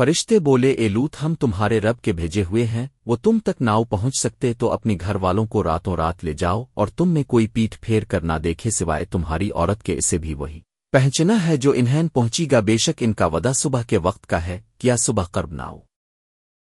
فرشتے بولے، اے لوت، ہم تمہارے رب کے بھیجے ہوئے ہیں، وہ تم تک ناؤ پہنچ سکتے تو اپنی گھر والوں کو راتوں رات لے جاؤ، اور تم میں کوئی پیٹ پھیر کر نہ دیکھے سوائے تمہاری عورت کے، اسے بھی وہی۔ پہنچنا ہے جو انہیں پہنچی گا، بے شک ان کا ودا صبح کے وقت کا ہے، کیا صبح قرب نہ ہو۔